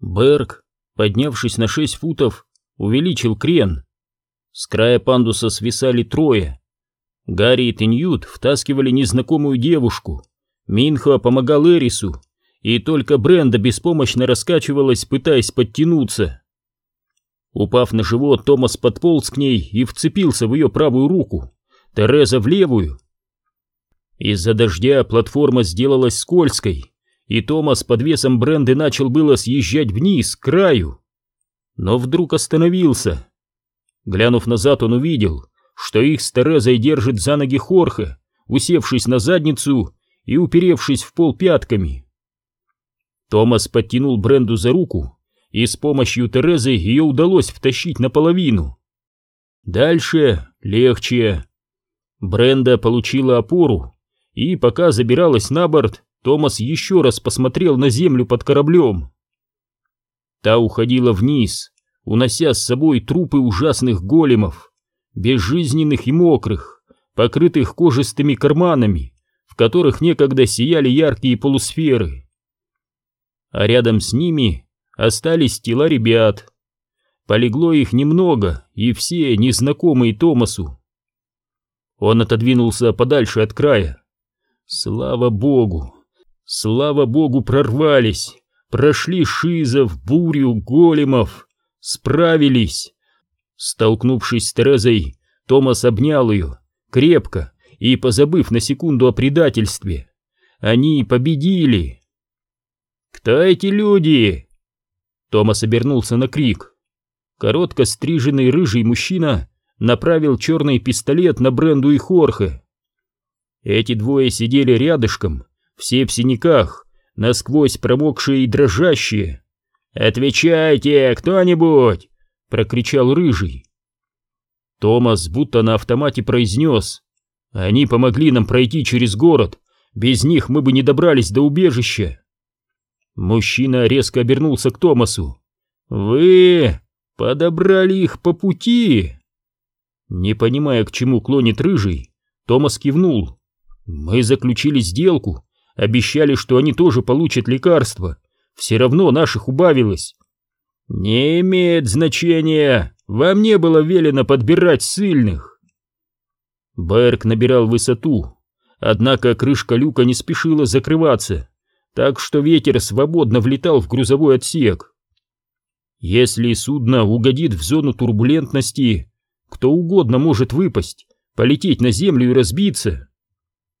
Берг, поднявшись на шесть футов, увеличил крен. С края пандуса свисали трое. Гарри и Ньют втаскивали незнакомую девушку. Минхо помогал Эрису, и только Бренда беспомощно раскачивалась, пытаясь подтянуться. Упав на живот, Томас подполз к ней и вцепился в ее правую руку, Тереза в левую. Из-за дождя платформа сделалась скользкой, и Томас под весом Бренды начал было съезжать вниз, к краю. Но вдруг остановился. Глянув назад, он увидел, что их с Терезой держит за ноги Хорхе, усевшись на задницу и уперевшись в пол пятками. Томас подтянул Бренду за руку, и с помощью Терезы ее удалось втащить наполовину. Дальше легче. Бренда получила опору, и пока забиралась на борт, Томас еще раз посмотрел на землю под кораблем. Та уходила вниз, унося с собой трупы ужасных големов, безжизненных и мокрых, покрытых кожистыми карманами, в которых некогда сияли яркие полусферы. А рядом с ними остались тела ребят. Полегло их немного, и все незнакомые Томасу. Он отодвинулся подальше от края. Слава богу, Слава богу, прорвались, прошли шизов, бурю, големов, справились. Столкнувшись с Терезой, Томас обнял ее, крепко и позабыв на секунду о предательстве. Они победили. «Кто эти люди?» Томас обернулся на крик. Коротко стриженный рыжий мужчина направил черный пистолет на Бренду и Хорхе. Эти двое сидели рядышком, все в синяках, насквозь промокшие и дрожащие. «Отвечайте, кто-нибудь!» — прокричал Рыжий. Томас будто на автомате произнес. «Они помогли нам пройти через город, без них мы бы не добрались до убежища». Мужчина резко обернулся к Томасу. «Вы подобрали их по пути?» Не понимая, к чему клонит Рыжий, Томас кивнул. «Мы заключили сделку, Обещали, что они тоже получат лекарства. Все равно наших убавилось. Не имеет значения. Вам не было велено подбирать сильных. Берг набирал высоту, однако крышка люка не спешила закрываться, так что ветер свободно влетал в грузовой отсек. Если судно угодит в зону турбулентности, кто угодно может выпасть, полететь на землю и разбиться.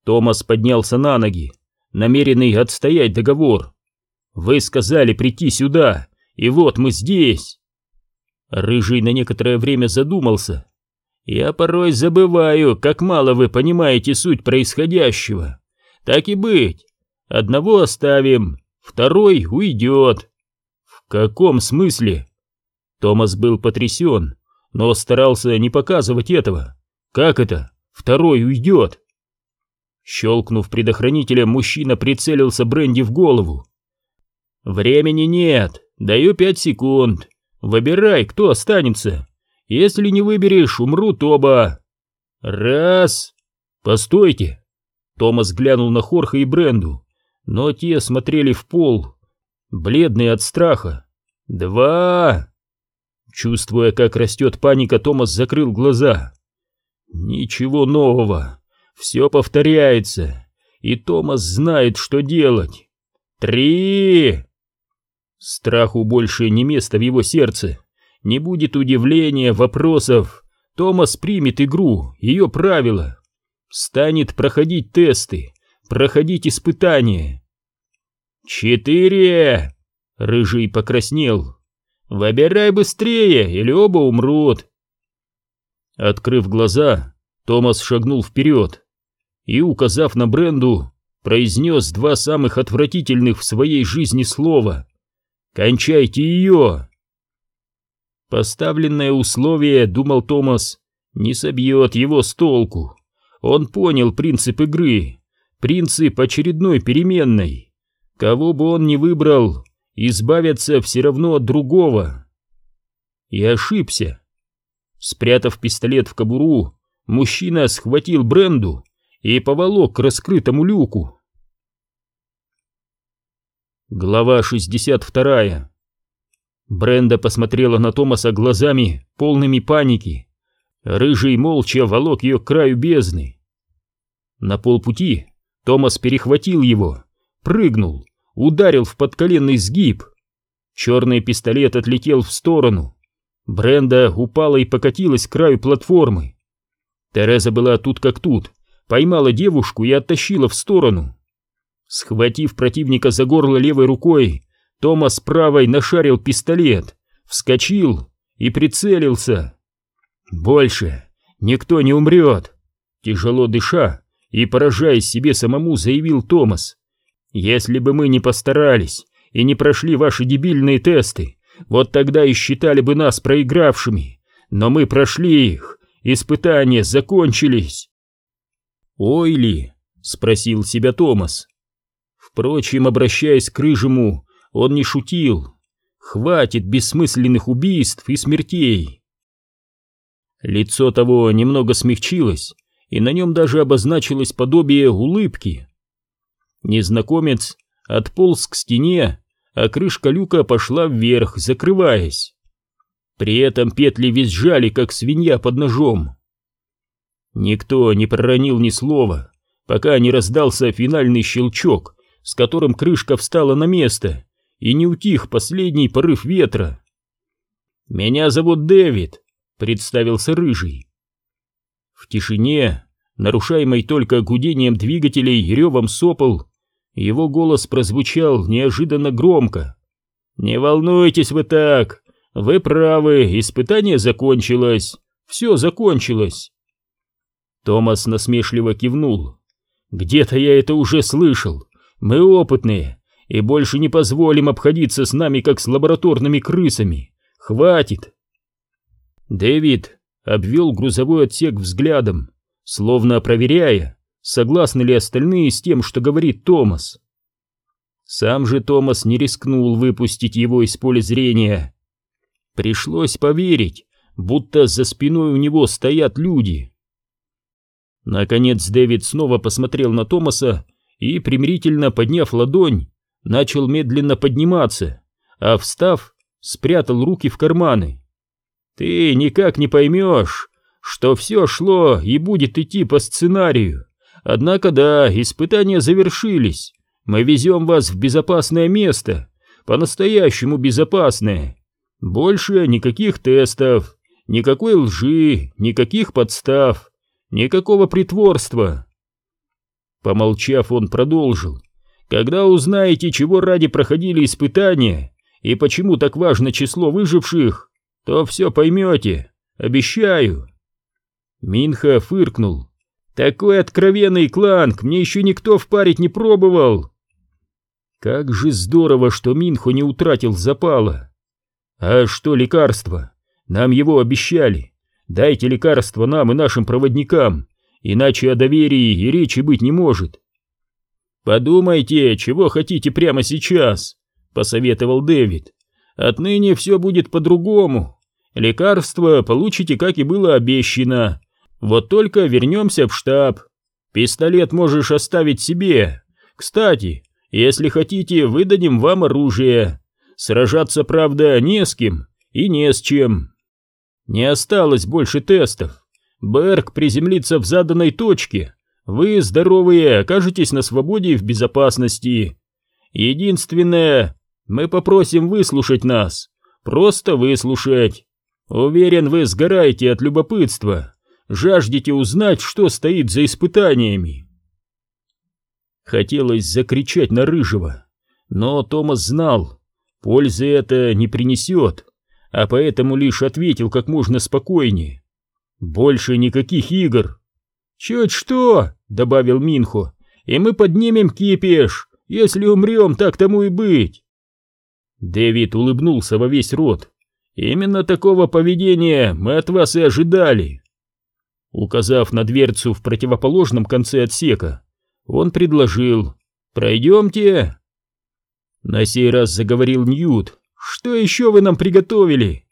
Томас поднялся на ноги намеренный отстоять договор. Вы сказали прийти сюда, и вот мы здесь. Рыжий на некоторое время задумался. Я порой забываю, как мало вы понимаете суть происходящего. Так и быть. Одного оставим, второй уйдет. В каком смысле? Томас был потрясен, но старался не показывать этого. Как это? Второй уйдет. Щелкнув предохранителем, мужчина прицелился Бренди в голову. «Времени нет, даю пять секунд. Выбирай, кто останется. Если не выберешь, умрут оба. Раз. Постойте!» Томас глянул на Хорха и Бренду, но те смотрели в пол, бледные от страха. «Два!» Чувствуя, как растет паника, Томас закрыл глаза. «Ничего нового!» Все повторяется, и Томас знает, что делать. Три! Страху больше не место в его сердце. Не будет удивления, вопросов. Томас примет игру, ее правила. Станет проходить тесты, проходить испытания. Четыре! Рыжий покраснел. Выбирай быстрее, или оба умрут. Открыв глаза, Томас шагнул вперед и, указав на Бренду, произнес два самых отвратительных в своей жизни слова «Кончайте ее!». Поставленное условие, думал Томас, не собьет его с толку. Он понял принцип игры, принцип очередной переменной. Кого бы он ни выбрал, избавятся все равно от другого. И ошибся. Спрятав пистолет в кобуру, мужчина схватил Бренду и поволок к раскрытому люку. Глава 62 Бренда посмотрела на Томаса глазами, полными паники. Рыжий молча волок ее к краю бездны. На полпути Томас перехватил его, прыгнул, ударил в подколенный сгиб. Черный пистолет отлетел в сторону. Бренда упала и покатилась к краю платформы. Тереза была тут как тут, поймала девушку и оттащила в сторону. Схватив противника за горло левой рукой, Томас правой нашарил пистолет, вскочил и прицелился. «Больше никто не умрет!» Тяжело дыша и поражаясь себе самому, заявил Томас. «Если бы мы не постарались и не прошли ваши дебильные тесты, вот тогда и считали бы нас проигравшими. Но мы прошли их, испытания закончились!» «Ой ли?» — спросил себя Томас. Впрочем, обращаясь к Рыжему, он не шутил. Хватит бессмысленных убийств и смертей. Лицо того немного смягчилось, и на нем даже обозначилось подобие улыбки. Незнакомец отполз к стене, а крышка люка пошла вверх, закрываясь. При этом петли визжали, как свинья под ножом. Никто не проронил ни слова, пока не раздался финальный щелчок, с которым крышка встала на место, и не утих последний порыв ветра. «Меня зовут Дэвид», — представился Рыжий. В тишине, нарушаемой только гудением двигателей и ревом сопол, его голос прозвучал неожиданно громко. «Не волнуйтесь вы так, вы правы, испытание закончилось, все закончилось». Томас насмешливо кивнул. «Где-то я это уже слышал. Мы опытные и больше не позволим обходиться с нами, как с лабораторными крысами. Хватит!» Дэвид обвел грузовой отсек взглядом, словно проверяя, согласны ли остальные с тем, что говорит Томас. Сам же Томас не рискнул выпустить его из поля зрения. Пришлось поверить, будто за спиной у него стоят люди. Наконец Дэвид снова посмотрел на Томаса и, примирительно подняв ладонь, начал медленно подниматься, а встав, спрятал руки в карманы. «Ты никак не поймешь, что все шло и будет идти по сценарию. Однако да, испытания завершились. Мы везем вас в безопасное место, по-настоящему безопасное. Больше никаких тестов, никакой лжи, никаких подстав, никакого притворства». Помолчав, он продолжил. Когда узнаете, чего ради проходили испытания и почему так важно число выживших, то все поймете, обещаю. Минха фыркнул. Такой откровенный кланк мне еще никто впарить не пробовал. Как же здорово, что Минху не утратил запала. А что лекарство? Нам его обещали. Дайте лекарство нам и нашим проводникам, иначе о доверии и речи быть не может. «Подумайте, чего хотите прямо сейчас», — посоветовал Дэвид. «Отныне все будет по-другому. Лекарство получите, как и было обещано. Вот только вернемся в штаб. Пистолет можешь оставить себе. Кстати, если хотите, выдадим вам оружие. Сражаться, правда, не с кем и не с чем. Не осталось больше тестов. Берг приземлится в заданной точке, вы, здоровые, окажетесь на свободе и в безопасности. Единственное, мы попросим выслушать нас. Просто выслушать. Уверен, вы сгораете от любопытства. Жаждете узнать, что стоит за испытаниями. Хотелось закричать на Рыжего, но Томас знал, пользы это не принесет, а поэтому лишь ответил как можно спокойнее. Больше никаких игр. Чуть что, — добавил Минхо, — «и мы поднимем кипиш, если умрем, так тому и быть». Дэвид улыбнулся во весь рот. «Именно такого поведения мы от вас и ожидали». Указав на дверцу в противоположном конце отсека, он предложил «Пройдемте». На сей раз заговорил Ньют. «Что еще вы нам приготовили?»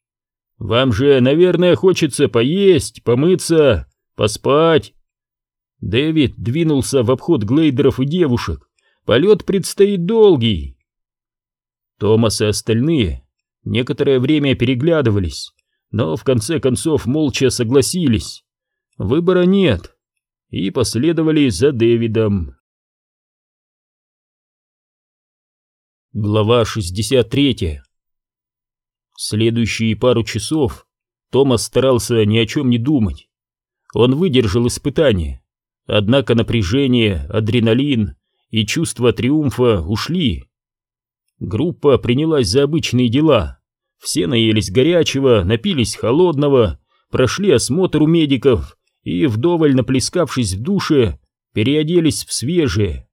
«Вам же, наверное, хочется поесть, помыться, поспать, Дэвид двинулся в обход глейдеров и девушек. Полет предстоит долгий. Томас и остальные Некоторое время переглядывались, но в конце концов молча согласились. Выбора нет. И последовали за Дэвидом. Глава 63 Следующие пару часов Томас старался ни о чем не думать. Он выдержал испытание, однако напряжение, адреналин и чувство триумфа ушли. Группа принялась за обычные дела. Все наелись горячего, напились холодного, прошли осмотр у медиков и, вдоволь наплескавшись в душе, переоделись в свежее.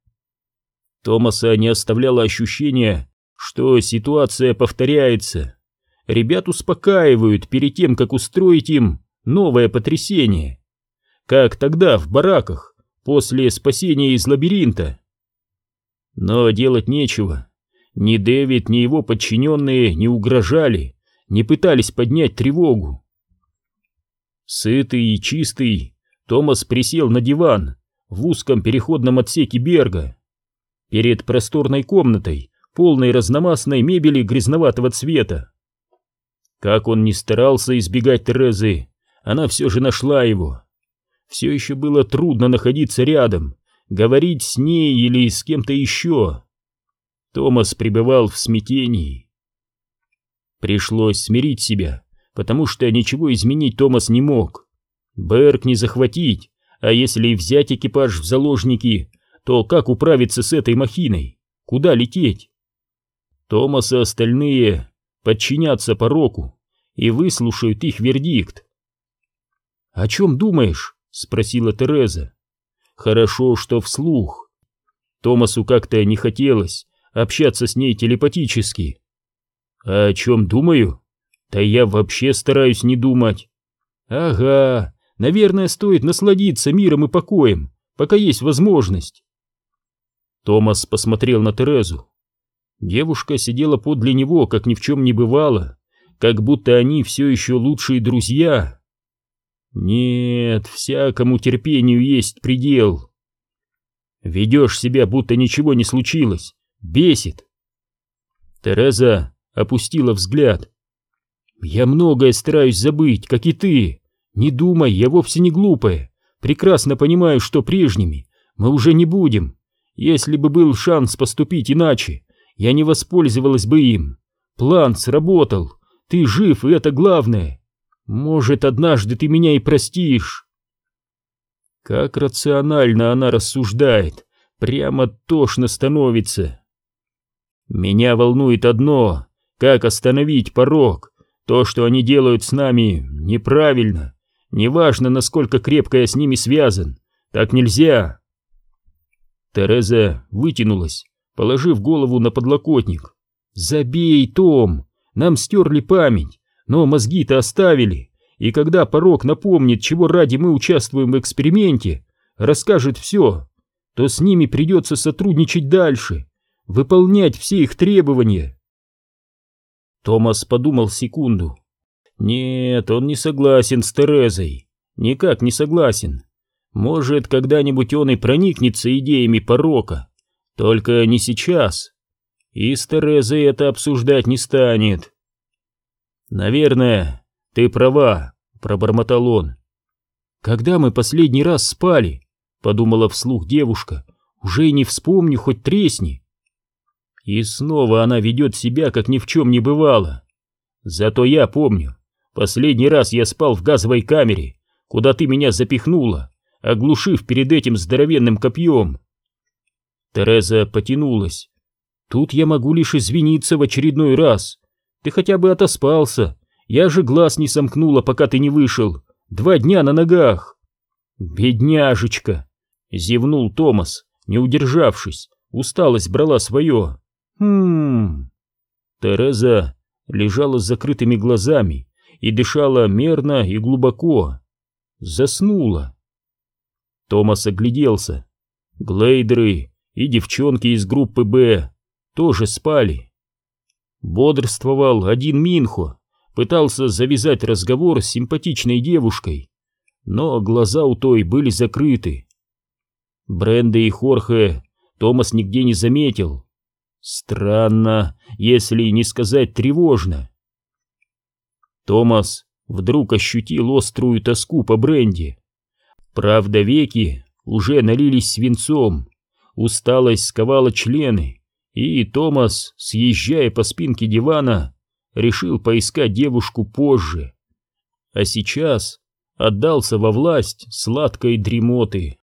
Томаса не оставляло ощущения, что ситуация повторяется. Ребят успокаивают перед тем, как устроить им новое потрясение. Как тогда в бараках, после спасения из лабиринта. Но делать нечего. Ни Дэвид, ни его подчиненные не угрожали, не пытались поднять тревогу. Сытый и чистый, Томас присел на диван в узком переходном отсеке Берга. Перед просторной комнатой, полной разномастной мебели грязноватого цвета. Как он ни старался избегать Терезы, она все же нашла его. Все еще было трудно находиться рядом, говорить с ней или с кем-то еще. Томас пребывал в смятении. Пришлось смирить себя, потому что ничего изменить Томас не мог. Берг не захватить, а если и взять экипаж в заложники, то как управиться с этой махиной? Куда лететь? Томас и остальные подчинятся пороку и выслушают их вердикт. «О чем думаешь?» — спросила Тереза. «Хорошо, что вслух». Томасу как-то не хотелось, общаться с ней телепатически. А о чем думаю? Да я вообще стараюсь не думать. Ага, наверное, стоит насладиться миром и покоем, пока есть возможность. Томас посмотрел на Терезу. Девушка сидела подле него, как ни в чем не бывало, как будто они все еще лучшие друзья. Нет, всякому терпению есть предел. Ведешь себя, будто ничего не случилось, Бесит. Тереза опустила взгляд. Я многое стараюсь забыть, как и ты. Не думай, я вовсе не глупая. Прекрасно понимаю, что прежними мы уже не будем. Если бы был шанс поступить иначе, я не воспользовалась бы им. План сработал. Ты жив, и это главное. Может, однажды ты меня и простишь. Как рационально она рассуждает. Прямо тошно становится. Меня волнует одно — как остановить порог. То, что они делают с нами, неправильно. Неважно, насколько крепко я с ними связан. Так нельзя. Тереза вытянулась, положив голову на подлокотник. «Забей, Том! Нам стерли память, но мозги-то оставили. И когда порог напомнит, чего ради мы участвуем в эксперименте, расскажет все, то с ними придется сотрудничать дальше выполнять все их требования. Томас подумал секунду. Нет, он не согласен с Терезой. Никак не согласен. Может, когда-нибудь он и проникнется идеями порока. Только не сейчас. И с Терезой это обсуждать не станет. Наверное, ты права, пробормотал он. Когда мы последний раз спали, подумала вслух девушка, уже и не вспомню, хоть тресни. И снова она ведет себя, как ни в чем не бывало. Зато я помню, последний раз я спал в газовой камере, куда ты меня запихнула, оглушив перед этим здоровенным копьем. Тереза потянулась. Тут я могу лишь извиниться в очередной раз. Ты хотя бы отоспался. Я же глаз не сомкнула, пока ты не вышел. Два дня на ногах. Бедняжечка! Зевнул Томас, не удержавшись. Усталость брала свое. Хм. Тереза лежала с закрытыми глазами и дышала мерно и глубоко. Заснула. Томас огляделся. Глейдеры и девчонки из группы «Б» тоже спали. Бодрствовал один Минхо, пытался завязать разговор с симпатичной девушкой, но глаза у той были закрыты. Бренды и Хорхе Томас нигде не заметил. Странно, если не сказать тревожно. Томас вдруг ощутил острую тоску по бренди. Правда, веки уже налились свинцом, усталость сковала члены, и Томас, съезжая по спинке дивана, решил поискать девушку позже. А сейчас отдался во власть сладкой дремоты.